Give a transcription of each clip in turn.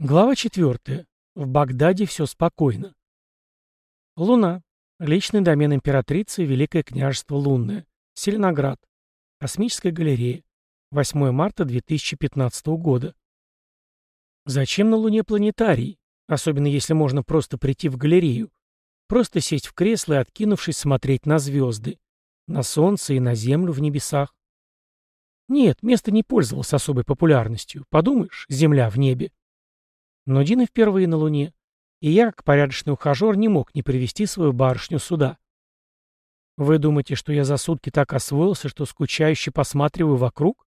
Глава 4. В Багдаде все спокойно. Луна. Личный домен императрицы Великое княжество Лунное. Селеноград. Космическая галерея. 8 марта 2015 года. Зачем на Луне планетарий? Особенно если можно просто прийти в галерею. Просто сесть в кресло и, откинувшись, смотреть на звезды. На Солнце и на Землю в небесах. Нет, место не пользовалось особой популярностью. Подумаешь, Земля в небе. Но Дина впервые на Луне, и я, как порядочный ухажер, не мог не привести свою барышню сюда. Вы думаете, что я за сутки так освоился, что скучающе посматриваю вокруг?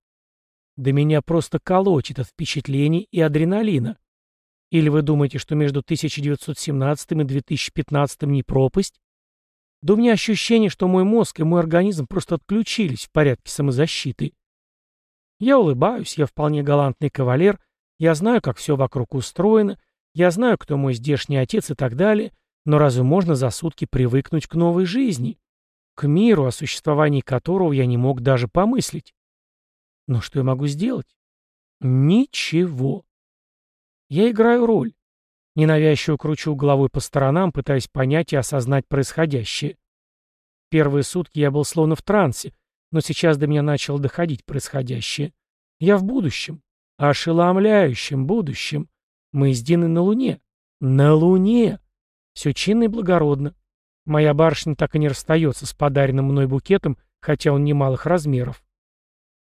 Да меня просто колотит от впечатлений и адреналина. Или вы думаете, что между 1917 и 2015 не пропасть? Да у меня ощущение, что мой мозг и мой организм просто отключились в порядке самозащиты. Я улыбаюсь, я вполне галантный кавалер, я знаю, как все вокруг устроено, я знаю, кто мой здешний отец и так далее, но разве можно за сутки привыкнуть к новой жизни? К миру, о существовании которого я не мог даже помыслить? Но что я могу сделать? Ничего. Я играю роль. Ненавязчиво кручу головой по сторонам, пытаясь понять и осознать происходящее. Первые сутки я был словно в трансе, но сейчас до меня начало доходить происходящее. Я в будущем. Ошеломляющем будущем. Мы с Диной на Луне. На Луне! Все чинно и благородно. Моя барышня так и не расстается с подаренным мной букетом, хотя он немалых размеров.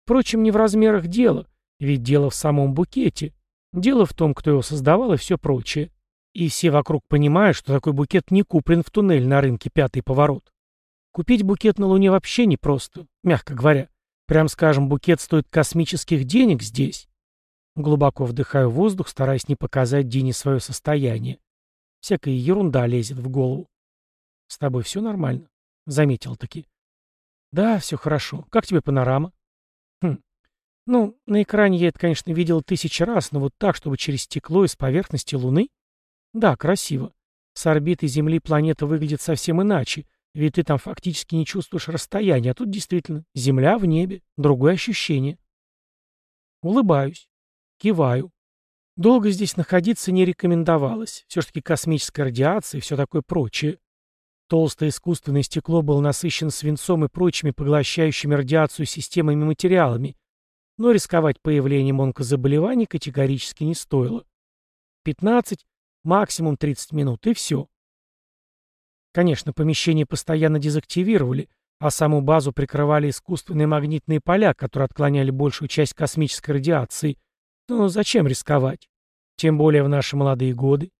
Впрочем, не в размерах дело, ведь дело в самом букете. Дело в том, кто его создавал и все прочее. И все вокруг понимают, что такой букет не куплен в туннель на рынке «Пятый поворот». Купить букет на Луне вообще непросто, мягко говоря. Прям скажем, букет стоит космических денег здесь. Глубоко вдыхаю воздух, стараясь не показать Дине свое состояние. Всякая ерунда лезет в голову. «С тобой все нормально?» — заметил таки. «Да, все хорошо. Как тебе панорама?» «Хм. Ну, на экране я это, конечно, видел тысячи раз, но вот так, чтобы через стекло из поверхности Луны? Да, красиво. С орбиты Земли планета выглядит совсем иначе, ведь ты там фактически не чувствуешь расстояния, а тут действительно Земля в небе, другое ощущение. Улыбаюсь. Киваю. Долго здесь находиться не рекомендовалось. Все-таки космическая радиация и все такое прочее. Толстое искусственное стекло было насыщено свинцом и прочими поглощающими радиацию системами материалами, но рисковать появлением онкозаболеваний категорически не стоило. 15, максимум 30 минут, и все. Конечно, помещение постоянно дезактивировали, а саму базу прикрывали искусственные магнитные поля, которые отклоняли большую часть космической радиации – но зачем рисковать? Тем более в наши молодые годы.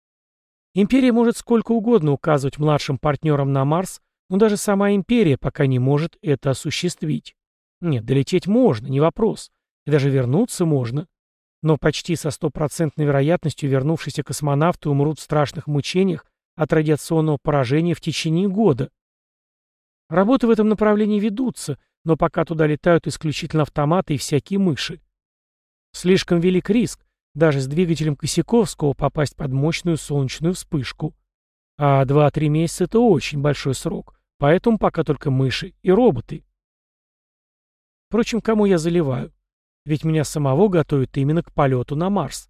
Империя может сколько угодно указывать младшим партнерам на Марс, но даже сама империя пока не может это осуществить. Нет, долететь можно, не вопрос. И даже вернуться можно. Но почти со стопроцентной вероятностью вернувшиеся космонавты умрут в страшных мучениях от радиационного поражения в течение года. Работы в этом направлении ведутся, но пока туда летают исключительно автоматы и всякие мыши. Слишком велик риск, даже с двигателем Косяковского попасть под мощную солнечную вспышку. А 2-3 месяца — это очень большой срок, поэтому пока только мыши и роботы. Впрочем, кому я заливаю? Ведь меня самого готовят именно к полету на Марс.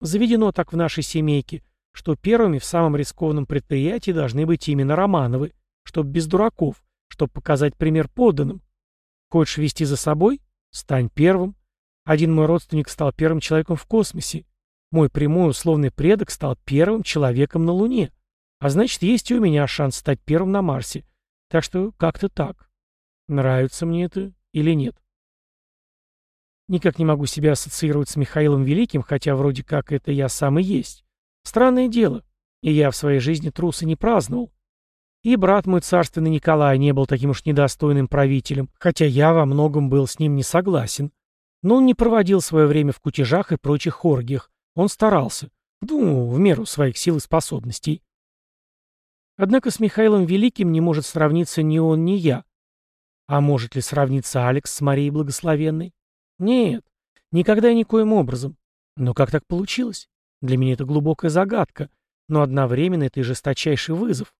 Заведено так в нашей семейке, что первыми в самом рискованном предприятии должны быть именно Романовы, чтоб без дураков, чтоб показать пример подданным. Хочешь вести за собой? Стань первым. Один мой родственник стал первым человеком в космосе. Мой прямой условный предок стал первым человеком на Луне. А значит, есть и у меня шанс стать первым на Марсе. Так что как-то так. Нравится мне это или нет? Никак не могу себя ассоциировать с Михаилом Великим, хотя вроде как это я сам и есть. Странное дело. И я в своей жизни трусы не праздновал. И брат мой царственный Николай не был таким уж недостойным правителем, хотя я во многом был с ним не согласен. Но он не проводил свое время в кутежах и прочих оргиях. Он старался. Ну, в меру своих сил и способностей. Однако с Михаилом Великим не может сравниться ни он, ни я. А может ли сравниться Алекс с Марией Благословенной? Нет, никогда и никоим образом. Но как так получилось? Для меня это глубокая загадка, но одновременно это и жесточайший вызов.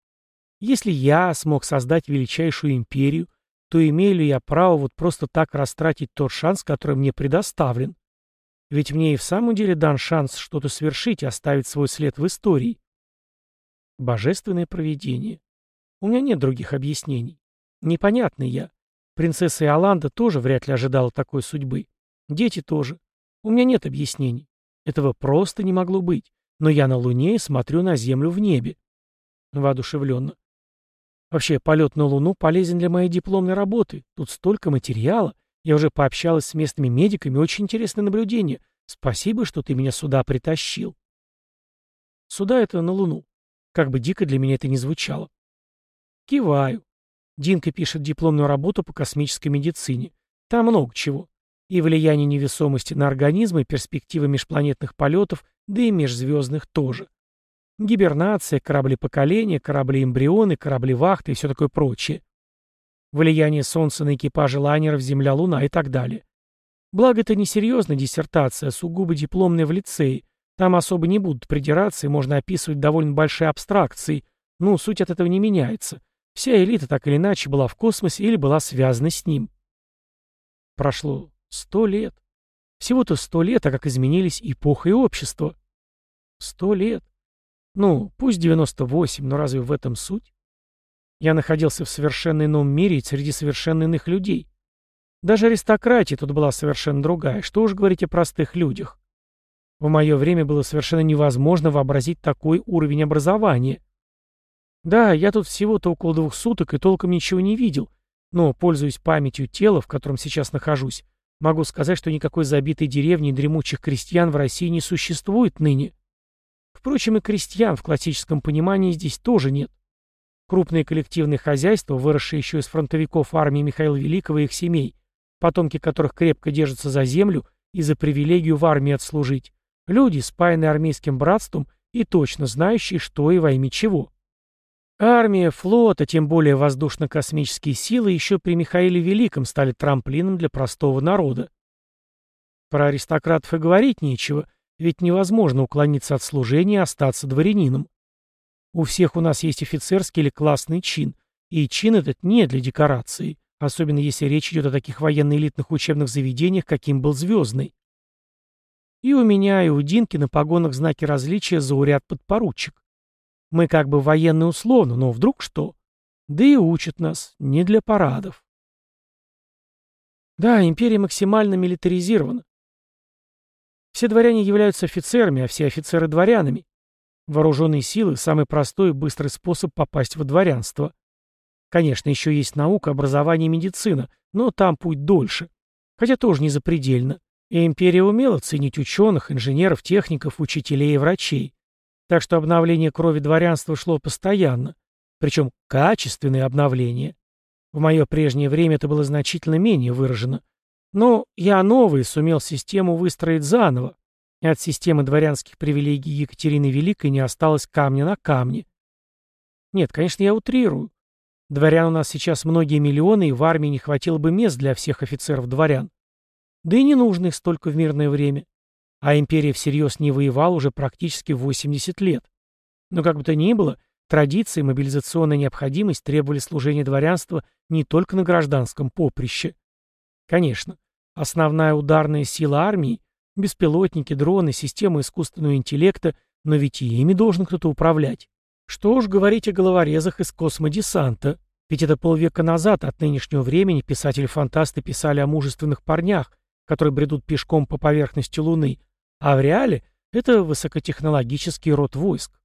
Если я смог создать величайшую империю, то имею ли я право вот просто так растратить тот шанс, который мне предоставлен? Ведь мне и в самом деле дан шанс что-то совершить и оставить свой след в истории. Божественное провидение. У меня нет других объяснений. Непонятный я. Принцесса Иоланда тоже вряд ли ожидала такой судьбы. Дети тоже. У меня нет объяснений. Этого просто не могло быть. Но я на Луне и смотрю на Землю в небе. Воодушевленно. Вообще, полет на Луну полезен для моей дипломной работы. Тут столько материала. Я уже пообщалась с местными медиками, очень интересное наблюдение. Спасибо, что ты меня сюда притащил. Сюда это на Луну. Как бы дико для меня это ни звучало. Киваю. Динка пишет дипломную работу по космической медицине. Там много чего. И влияние невесомости на организм, и перспективы межпланетных полетов, да и межзвездных тоже. Гибернация, корабли поколения, корабли-эмбрионы, корабли-вахты и все такое прочее. Влияние Солнца на экипажи лайнеров Земля-Луна и так далее. Благо, это не серьезная диссертация, а сугубо дипломная в лицее. Там особо не будут придираться, и можно описывать довольно большие абстракции. Ну, суть от этого не меняется. Вся элита так или иначе была в космосе или была связана с ним. Прошло сто лет. Всего-то сто лет, а как изменились эпоха и общество. Сто лет. Ну, пусть 98, но разве в этом суть? Я находился в совершенно ином мире и среди совершенно иных людей. Даже аристократия тут была совершенно другая, что уж говорить о простых людях. В мое время было совершенно невозможно вообразить такой уровень образования. Да, я тут всего-то около двух суток и толком ничего не видел, но, пользуясь памятью тела, в котором сейчас нахожусь, могу сказать, что никакой забитой деревни и дремучих крестьян в России не существует ныне. Впрочем, и крестьян в классическом понимании здесь тоже нет. Крупные коллективные хозяйства, выросшие еще из фронтовиков армии Михаила Великого и их семей, потомки которых крепко держатся за землю и за привилегию в армии отслужить, люди, спаянные армейским братством и точно знающие, что и во имя чего. Армия, флот, а тем более воздушно-космические силы еще при Михаиле Великом стали трамплином для простого народа. Про аристократов и говорить нечего, ведь невозможно уклониться от служения и остаться дворянином. У всех у нас есть офицерский или классный чин, и чин этот не для декорации, особенно если речь идет о таких военно-элитных учебных заведениях, каким был Звездный. И у меня, и у Динки на погонах знаки различия зауряд подпоручик. Мы как бы военные условно, но вдруг что? Да и учат нас не для парадов. Да, империя максимально милитаризирована. Все дворяне являются офицерами, а все офицеры дворянами. Вооруженные силы – самый простой и быстрый способ попасть в дворянство. Конечно, еще есть наука, образование и медицина, но там путь дольше. Хотя тоже не запредельно. И империя умела ценить ученых, инженеров, техников, учителей и врачей. Так что обновление крови дворянства шло постоянно, причем качественное обновление. В мое прежнее время это было значительно менее выражено. Но я новый сумел систему выстроить заново, и от системы дворянских привилегий Екатерины Великой не осталось камня на камне. Нет, конечно, я утрирую. Дворян у нас сейчас многие миллионы, и в армии не хватило бы мест для всех офицеров-дворян. Да и не нужно их столько в мирное время а империя всерьез не воевала уже практически 80 лет. Но как бы то ни было, традиции и мобилизационная необходимость требовали служения дворянства не только на гражданском поприще. Конечно, основная ударная сила армии – беспилотники, дроны, системы искусственного интеллекта, но ведь и ими должен кто-то управлять. Что уж говорить о головорезах из космодесанта, ведь это полвека назад от нынешнего времени писатели-фантасты писали о мужественных парнях, которые бредут пешком по поверхности Луны, а в реале это высокотехнологический род войск.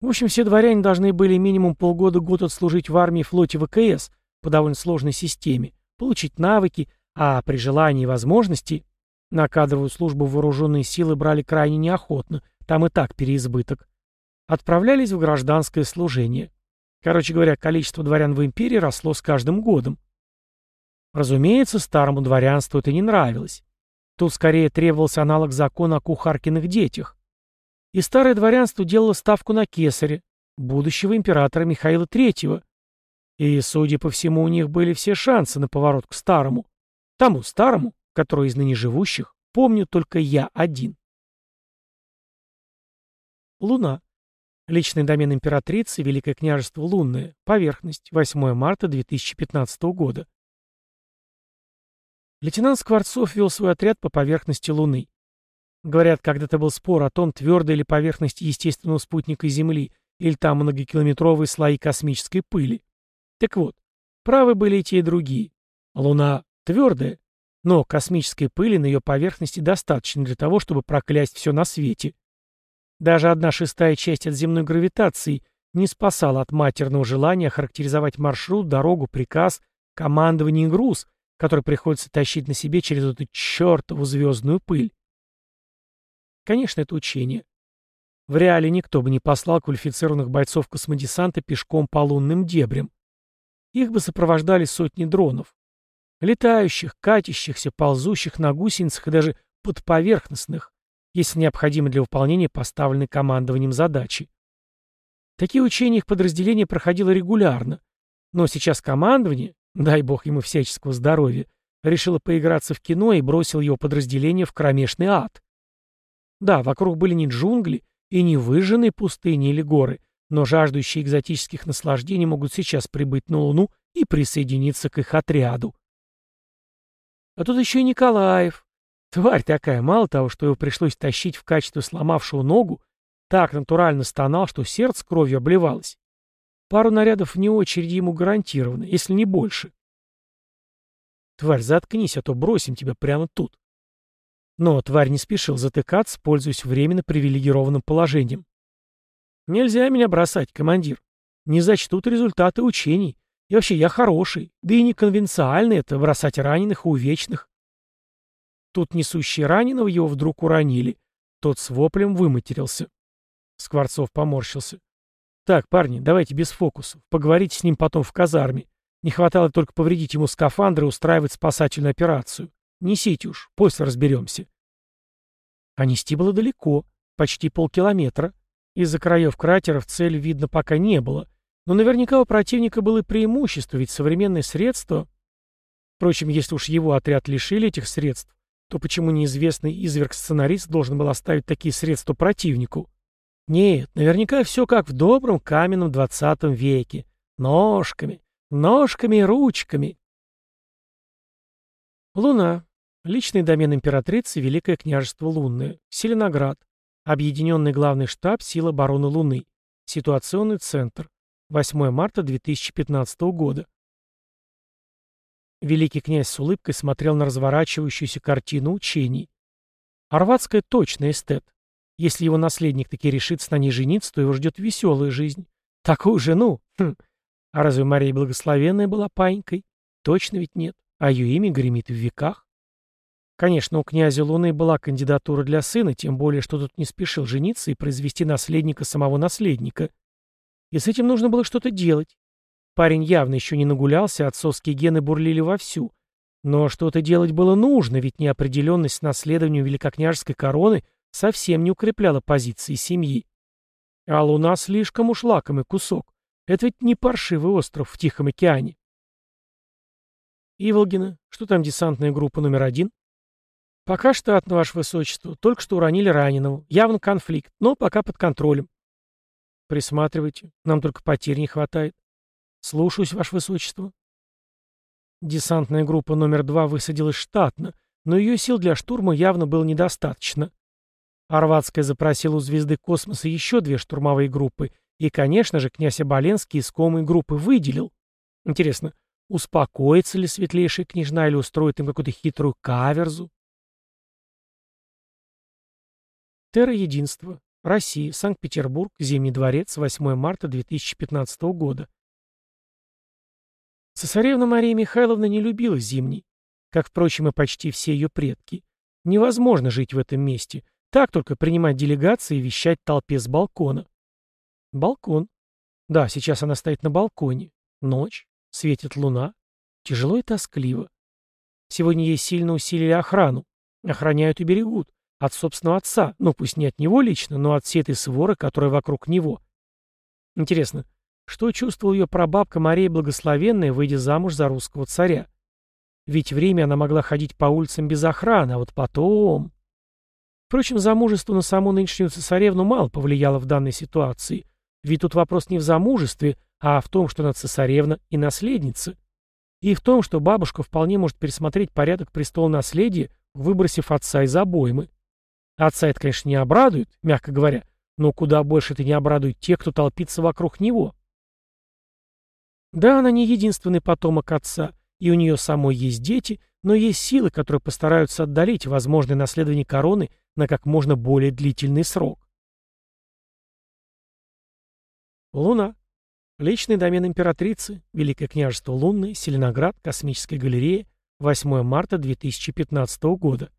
В общем, все дворяне должны были минимум полгода-год отслужить в армии флоте ВКС по довольно сложной системе, получить навыки, а при желании и возможности на кадровую службу вооруженные силы брали крайне неохотно, там и так переизбыток. Отправлялись в гражданское служение. Короче говоря, количество дворян в империи росло с каждым годом. Разумеется, старому дворянству это не нравилось. Тут скорее требовался аналог закона о кухаркиных детях. И старое дворянство делало ставку на кесаря, будущего императора Михаила III. И, судя по всему, у них были все шансы на поворот к старому. Тому старому, который из ныне живущих, помню только я один. Луна. Личный домен императрицы, Великое княжество Лунное. Поверхность. 8 марта 2015 года. Лейтенант Скворцов вел свой отряд по поверхности Луны. Говорят, когда-то был спор о том, твердая ли поверхность естественного спутника Земли, или там многокилометровые слои космической пыли. Так вот, правы были и те, и другие. Луна твердая, но космической пыли на ее поверхности достаточно для того, чтобы проклясть все на свете. Даже одна шестая часть от земной гравитации не спасала от матерного желания характеризовать маршрут, дорогу, приказ, командование и груз, который приходится тащить на себе через эту чертову звездную пыль. Конечно, это учение. В реале никто бы не послал квалифицированных бойцов космодесанта пешком по лунным дебрям. Их бы сопровождали сотни дронов. Летающих, катящихся, ползущих на гусеницах и даже подповерхностных, если необходимо для выполнения поставленной командованием задачи. Такие учения их подразделения проходило регулярно, но сейчас командование, дай бог ему всяческого здоровья, решило поиграться в кино и бросил его подразделение в кромешный ад. Да, вокруг были не джунгли и не выжженные пустыни или горы, но жаждущие экзотических наслаждений могут сейчас прибыть на Луну и присоединиться к их отряду. А тут еще и Николаев. Тварь такая, мало того, что его пришлось тащить в качестве сломавшего ногу, так натурально стонал, что сердце кровью обливалось. Пару нарядов вне очереди ему гарантировано, если не больше. Тварь, заткнись, а то бросим тебя прямо тут. Но тварь не спешил затыкаться, пользуясь временно привилегированным положением. Нельзя меня бросать, командир. Не зачтут результаты учений. И вообще, я хороший, да и не конвенциальный это бросать раненых и увечных. Тут несущие раненого его вдруг уронили. Тот с воплем выматерился. Скворцов поморщился. «Так, парни, давайте без фокусов. Поговорите с ним потом в казарме. Не хватало только повредить ему скафандр и устраивать спасательную операцию. Несите уж, после разберемся». А нести было далеко, почти полкилометра. Из-за краев кратеров цель видно пока не было. Но наверняка у противника было преимущество, ведь современные средства... Впрочем, если уж его отряд лишили этих средств, то почему неизвестный изверг-сценарист должен был оставить такие средства противнику? Нет, наверняка все как в добром каменном двадцатом веке. Ножками, ножками и ручками. Луна. Личный домен императрицы Великое княжество Лунное. Селеноград. Объединенный главный штаб сил обороны Луны. Ситуационный центр. 8 марта 2015 года. Великий князь с улыбкой смотрел на разворачивающуюся картину учений. Арватская точно эстет. Если его наследник таки решится на ней жениться, то его ждет веселая жизнь. Такую жену? Хм. А разве Мария Благословенная была паинькой? Точно ведь нет. А ее имя гремит в веках. Конечно, у князя Луны была кандидатура для сына, тем более, что тут не спешил жениться и произвести наследника самого наследника. И с этим нужно было что-то делать. Парень явно еще не нагулялся, отцовские гены бурлили вовсю. Но что-то делать было нужно, ведь неопределенность с наследованием великокняжеской короны совсем не укрепляла позиции семьи. А Луна слишком уж лакомый кусок. Это ведь не паршивый остров в Тихом океане. Иволгина, что там десантная группа номер один? Пока штатно, ваше высочество. Только что уронили раненого. Явно конфликт, но пока под контролем. Присматривайте. Нам только потерь не хватает. Слушаюсь, Ваше Высочество. Десантная группа номер два высадилась штатно, но ее сил для штурма явно было недостаточно. Орватская запросила у звезды космоса еще две штурмовые группы, и, конечно же, князь Оболенский искомые группы выделил. Интересно, успокоится ли светлейшая княжна или устроит им какую-то хитрую каверзу? Терра Россия, Санкт-Петербург, Зимний дворец, 8 марта 2015 года. Цесаревна Мария Михайловна не любила Зимний, как, впрочем, и почти все ее предки. Невозможно жить в этом месте, так только принимать делегации и вещать толпе с балкона. Балкон. Да, сейчас она стоит на балконе. Ночь, светит луна. Тяжело и тоскливо. Сегодня ей сильно усилили охрану. Охраняют и берегут. От собственного отца, ну пусть не от него лично, но от всей этой своры, которая вокруг него. Интересно, что чувствовала ее прабабка Мария Благословенная, выйдя замуж за русского царя? Ведь время она могла ходить по улицам без охраны, а вот потом... Впрочем, замужество на саму нынешнюю цесаревну мало повлияло в данной ситуации, ведь тут вопрос не в замужестве, а в том, что она цесаревна и наследница. и в том, что бабушка вполне может пересмотреть порядок престола наследия, выбросив отца из обоймы. Отца это, конечно, не обрадует, мягко говоря, но куда больше это не обрадует тех, кто толпится вокруг него. Да, она не единственный потомок отца, и у нее самой есть дети, но есть силы, которые постараются отдалить возможное наследование короны на как можно более длительный срок. Луна. Личный домен императрицы, Великое княжество Лунное, Селеноград, Космическая галерея, 8 марта 2015 года.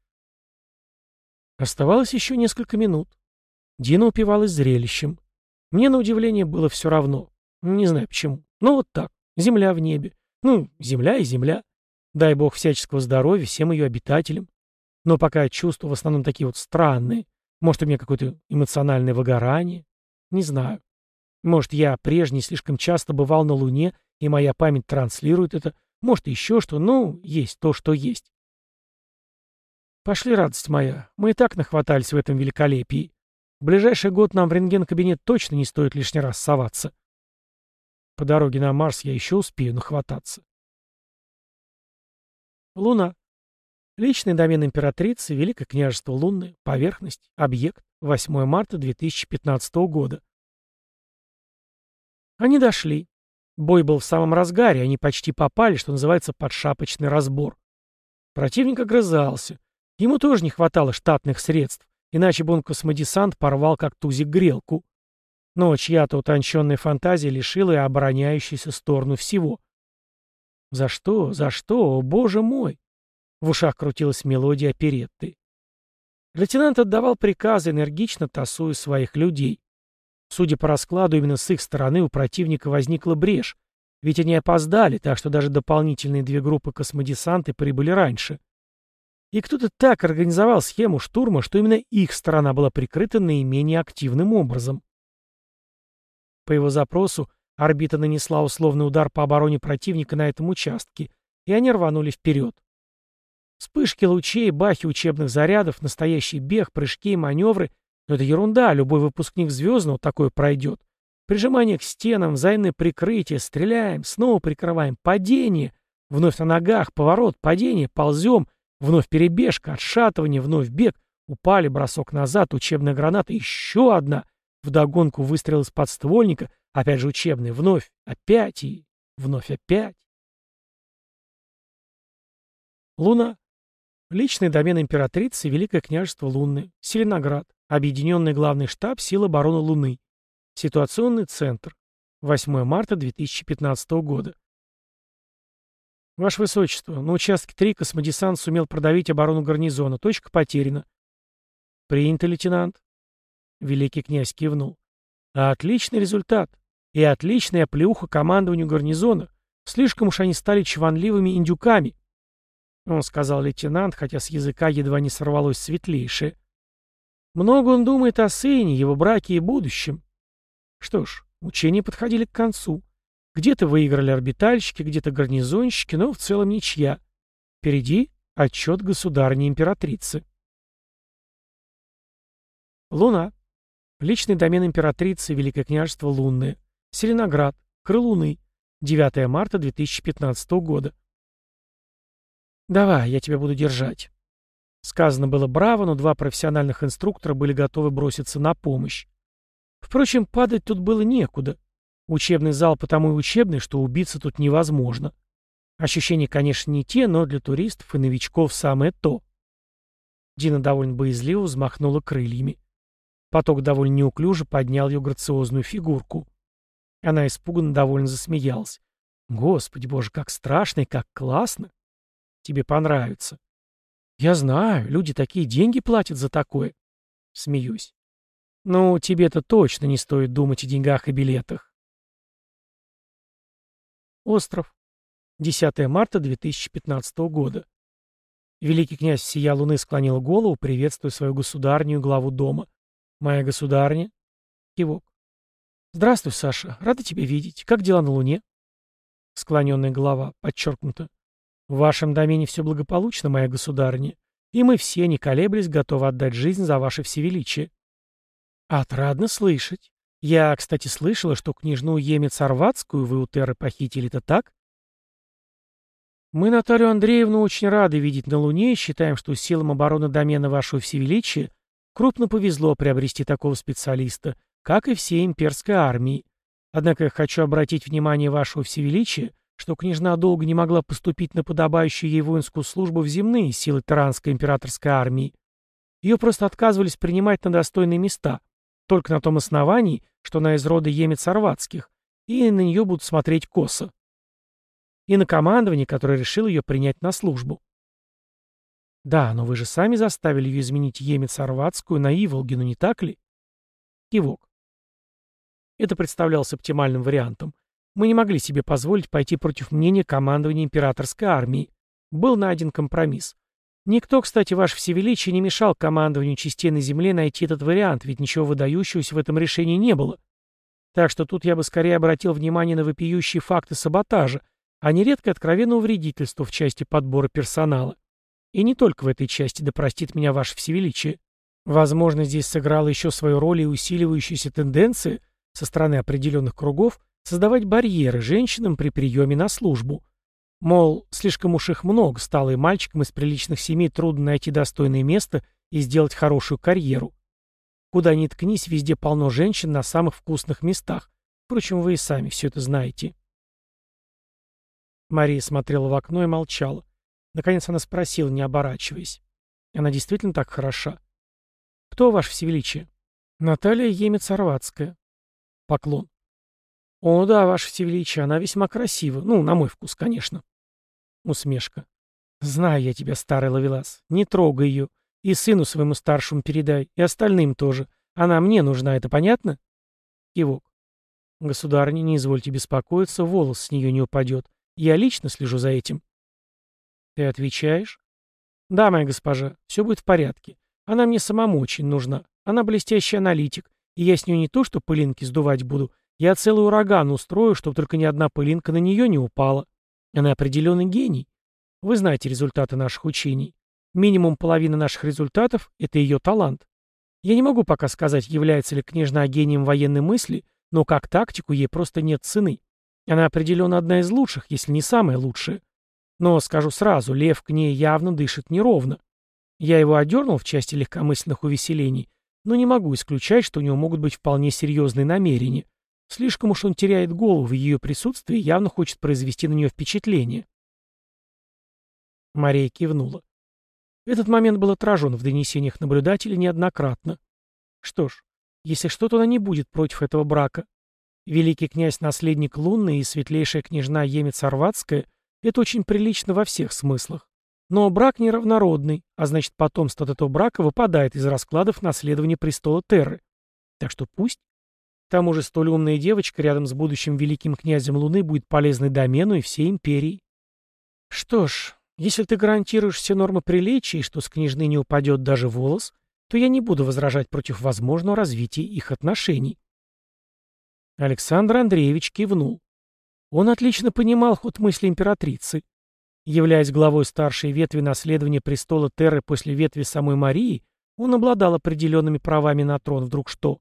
Оставалось еще несколько минут. Дина упивалась зрелищем. Мне, на удивление, было все равно. Не знаю почему. Но вот так. Земля в небе. Ну, земля и земля. Дай бог всяческого здоровья всем ее обитателям. Но пока чувства в основном такие вот странные. Может, у меня какое-то эмоциональное выгорание? Не знаю. Может, я прежний слишком часто бывал на Луне, и моя память транслирует это. Может, еще что. Ну, есть то, что есть. Пошли, радость моя. Мы и так нахватались в этом великолепии. В ближайший год нам в рентген-кабинет точно не стоит лишний раз соваться. По дороге на Марс я еще успею нахвататься. Луна. Личный домен императрицы, Великое княжество Лунное, поверхность, объект, 8 марта 2015 года. Они дошли. Бой был в самом разгаре, они почти попали, что называется, под шапочный разбор. Противник огрызался. Ему тоже не хватало штатных средств, иначе бы он космодесант порвал как тузик грелку. Но чья-то утонченная фантазия лишила и обороняющуюся сторону всего. За что? За что? О, боже мой! В ушах крутилась мелодия оперетты. Лейтенант отдавал приказы, энергично тасуя своих людей. Судя по раскладу, именно с их стороны у противника возникла брешь, ведь они опоздали, так что даже дополнительные две группы космодесанты прибыли раньше. И кто-то так организовал схему штурма, что именно их сторона была прикрыта наименее активным образом. По его запросу, орбита нанесла условный удар по обороне противника на этом участке, и они рванули вперед. Вспышки лучей, бахи учебных зарядов, настоящий бег, прыжки и маневры но это ерунда, любой выпускник Звездного такое пройдет. Прижимание к стенам, взаимное прикрытие, стреляем, снова прикрываем, падение, вновь на ногах, поворот, падение, ползем, вновь перебежка, отшатывание, вновь бег, упали, бросок назад, учебная граната, еще одна, вдогонку выстрел из подствольника, опять же учебный, вновь, опять и вновь опять. Луна. Личный домен императрицы, Великое княжество Лунное, Селеноград. Объединенный главный штаб сил обороны Луны. Ситуационный центр. 8 марта 2015 года. Ваше Высочество, на участке 3 космодесант сумел продавить оборону гарнизона. Точка потеряна. Принято, лейтенант. Великий князь кивнул. Отличный результат. И отличная плюха командованию гарнизона. Слишком уж они стали чванливыми индюками. Он сказал лейтенант, хотя с языка едва не сорвалось светлейшее. Много он думает о сыне, его браке и будущем. Что ж, учения подходили к концу. Где-то выиграли орбитальщики, где-то гарнизонщики, но в целом ничья. Впереди отчет государни-императрицы. Луна. Личный домен императрицы Великое княжество Лунное. Селеноград. Крылуны. 9 марта 2015 года. «Давай, я тебя буду держать». Сказано было браво, но два профессиональных инструктора были готовы броситься на помощь. Впрочем, падать тут было некуда. Учебный зал потому и учебный, что убиться тут невозможно. Ощущения, конечно, не те, но для туристов и новичков самое то. Дина довольно боязливо взмахнула крыльями. Поток довольно неуклюже поднял ее грациозную фигурку. Она испуганно довольно засмеялась. «Господи боже, как страшно и как классно! Тебе понравится!» «Я знаю, люди такие деньги платят за такое». Смеюсь. «Ну, тебе-то точно не стоит думать о деньгах и билетах». Остров. 10 марта 2015 года. Великий князь Сия Луны склонил голову, приветствуя свою государню и главу дома. «Моя государня?» Кивок. «Здравствуй, Саша. Рада тебя видеть. Как дела на Луне?» Склоненная голова, подчеркнуто. В вашем домене все благополучно, моя государыня, и мы все, не колеблясь, готовы отдать жизнь за ваше всевеличие. Отрадно слышать. Я, кстати, слышала, что княжну Емец Орватскую вы у Терры похитили, это так? Мы Наталью Андреевну очень рады видеть на Луне и считаем, что силам обороны домена вашего всевеличия крупно повезло приобрести такого специалиста, как и всей имперской армии. Однако я хочу обратить внимание вашего всевеличия, что княжна долго не могла поступить на подобающую ей воинскую службу в земные силы Таранской императорской армии. Ее просто отказывались принимать на достойные места, только на том основании, что она из рода емец-орватских, и на нее будут смотреть косо и на командование, которое решило ее принять на службу. Да, но вы же сами заставили ее изменить Емец-Орватскую на Иволгину, не так ли? Кивок. Это представлялось оптимальным вариантом. Мы не могли себе позволить пойти против мнения командования императорской армии. Был найден компромисс. Никто, кстати, ваше всевеличие, не мешал командованию частей на земле найти этот вариант, ведь ничего выдающегося в этом решении не было. Так что тут я бы скорее обратил внимание на вопиющие факты саботажа, а нередко откровенного вредительства в части подбора персонала. И не только в этой части, да простит меня ваше всевеличие. Возможно, здесь сыграла еще свою роль и усиливающаяся тенденция со стороны определенных кругов создавать барьеры женщинам при приеме на службу. Мол, слишком уж их много стало, и мальчикам из приличных семей трудно найти достойное место и сделать хорошую карьеру. Куда ни ткнись, везде полно женщин на самых вкусных местах. Впрочем, вы и сами все это знаете. Мария смотрела в окно и молчала. Наконец она спросила, не оборачиваясь. Она действительно так хороша? Кто ваше всевеличие? Наталья Емец-Орватская. Поклон. О, да, ваше всевеличие, она весьма красива. Ну, на мой вкус, конечно. Усмешка. Знаю я тебя, старый ловелас. Не трогай ее. И сыну своему старшему передай, и остальным тоже. Она мне нужна, это понятно? Кивок. Государыня, не извольте беспокоиться, волос с нее не упадет. Я лично слежу за этим. Ты отвечаешь? Да, моя госпожа, все будет в порядке. Она мне самому очень нужна. Она блестящий аналитик, и я с нее не то что пылинки сдувать буду, я целый ураган устрою, чтобы только ни одна пылинка на нее не упала. Она определенный гений. Вы знаете результаты наших учений. Минимум половина наших результатов — это ее талант. Я не могу пока сказать, является ли княжна гением военной мысли, но как тактику ей просто нет цены. Она определенно одна из лучших, если не самая лучшая. Но, скажу сразу, лев к ней явно дышит неровно. Я его одернул в части легкомысленных увеселений, но не могу исключать, что у него могут быть вполне серьезные намерения. Слишком уж он теряет голову в ее присутствии и явно хочет произвести на нее впечатление. Мария кивнула. Этот момент был отражен в донесениях наблюдателей неоднократно. Что ж, если что-то она не будет против этого брака. Великий князь-наследник Лунный и светлейшая княжна Емец-Орватская — это очень прилично во всех смыслах. Но брак неравнородный, а значит потомство от этого брака выпадает из раскладов наследования престола Терры. Так что пусть. К тому же столь умная девочка рядом с будущим великим князем Луны будет полезной домену и всей империи. Что ж, если ты гарантируешь все нормы приличия и что с княжны не упадет даже волос, то я не буду возражать против возможного развития их отношений. Александр Андреевич кивнул. Он отлично понимал ход мысли императрицы. Являясь главой старшей ветви наследования престола Терры после ветви самой Марии, он обладал определенными правами на трон, вдруг что.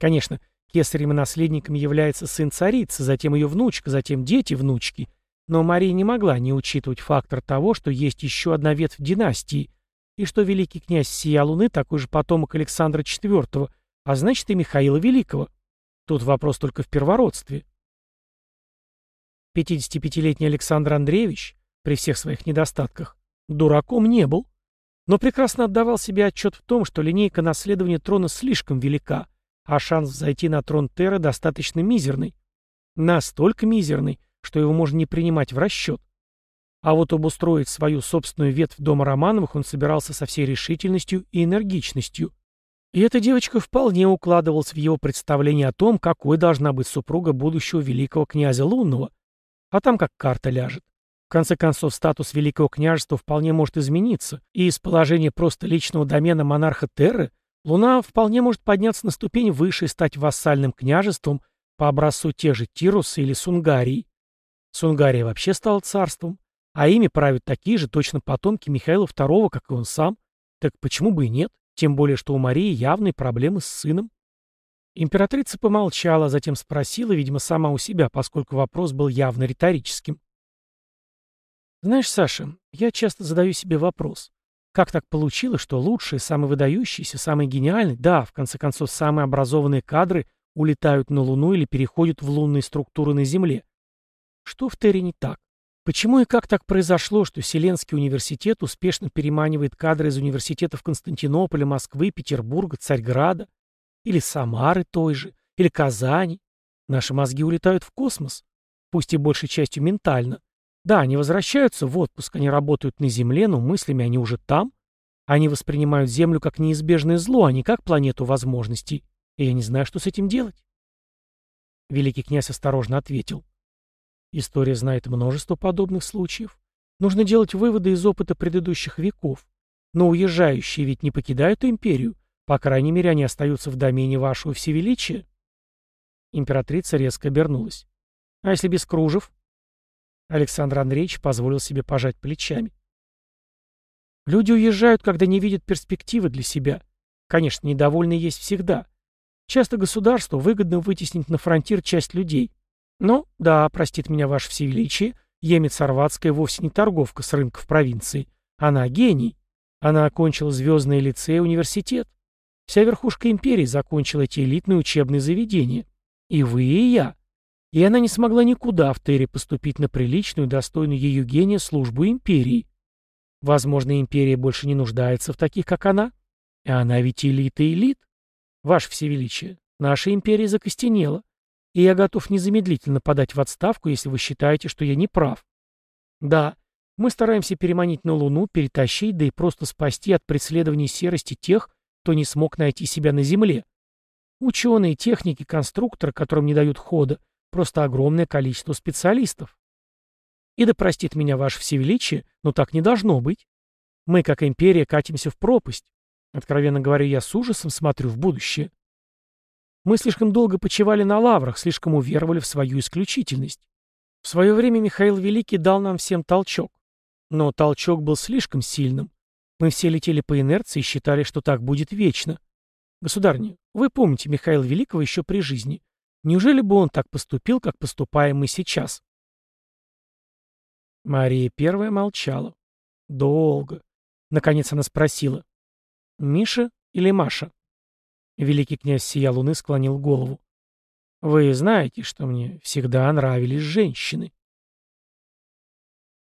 Конечно, кесарем и наследником является сын царицы, затем ее внучка, затем дети-внучки, но Мария не могла не учитывать фактор того, что есть еще одна ветвь династии, и что великий князь Сия Луны такой же потомок Александра IV, а значит и Михаила Великого. Тут вопрос только в первородстве. 55-летний Александр Андреевич, при всех своих недостатках, дураком не был, но прекрасно отдавал себе отчет в том, что линейка наследования трона слишком велика, а шанс взойти на трон Терры достаточно мизерный. Настолько мизерный, что его можно не принимать в расчет. А вот обустроить свою собственную ветвь дома Романовых он собирался со всей решительностью и энергичностью. И эта девочка вполне укладывалась в его представление о том, какой должна быть супруга будущего великого князя Лунного. А там как карта ляжет. В конце концов, статус великого княжества вполне может измениться, и из положения просто личного домена монарха Терры Луна вполне может подняться на ступень выше и стать вассальным княжеством по образцу тех же Тируса или Сунгарии. Сунгария вообще стала царством, а ими правят такие же точно потомки Михаила II, как и он сам. Так почему бы и нет? Тем более, что у Марии явные проблемы с сыном. Императрица помолчала, затем спросила, видимо, сама у себя, поскольку вопрос был явно риторическим. Знаешь, Саша, я часто задаю себе вопрос. Как так получилось, что лучшие, самые выдающиеся, самые гениальные, да, в конце концов, самые образованные кадры улетают на Луну или переходят в лунные структуры на Земле? Что в Терре не так? Почему и как так произошло, что Вселенский университет успешно переманивает кадры из университетов Константинополя, Москвы, Петербурга, Царьграда? Или Самары той же? Или Казани? Наши мозги улетают в космос, пусть и большей частью ментально. Да, они возвращаются в отпуск, они работают на Земле, но мыслями они уже там. Они воспринимают Землю как неизбежное зло, а не как планету возможностей. И я не знаю, что с этим делать. Великий князь осторожно ответил. История знает множество подобных случаев. Нужно делать выводы из опыта предыдущих веков. Но уезжающие ведь не покидают империю. По крайней мере, они остаются в домене вашего всевеличия. Императрица резко обернулась. А если без кружев? Александр Андреевич позволил себе пожать плечами. Люди уезжают, когда не видят перспективы для себя. Конечно, недовольные есть всегда. Часто государству выгодно вытеснить на фронтир часть людей. Но, да, простит меня ваше всевеличие, Емец Орватская вовсе не торговка с рынка в провинции. Она гений. Она окончила звездный лицей и университет. Вся верхушка империи закончила эти элитные учебные заведения. И вы, и я. И она не смогла никуда в Терре поступить на приличную, достойную ее гения службу империи. Возможно, империя больше не нуждается в таких, как она. И она ведь элита элит. Ваше Всевеличие, наша империя закостенела и я готов незамедлительно подать в отставку, если вы считаете, что я не прав. Да, мы стараемся переманить на Луну, перетащить, да и просто спасти от преследований серости тех, кто не смог найти себя на Земле. Ученые, техники, конструкторы, которым не дают хода, просто огромное количество специалистов. И да простит меня ваше всевеличие, но так не должно быть. Мы, как империя, катимся в пропасть. Откровенно говоря, я с ужасом смотрю в будущее. Мы слишком долго почивали на лаврах, слишком уверовали в свою исключительность. В свое время Михаил Великий дал нам всем толчок. Но толчок был слишком сильным. Мы все летели по инерции и считали, что так будет вечно. Государня, вы помните Михаила Великого еще при жизни. Неужели бы он так поступил, как поступаем мы сейчас? Мария первая молчала. Долго. Наконец она спросила. Миша или Маша? Великий князь Сия Луны склонил голову. «Вы знаете, что мне всегда нравились женщины».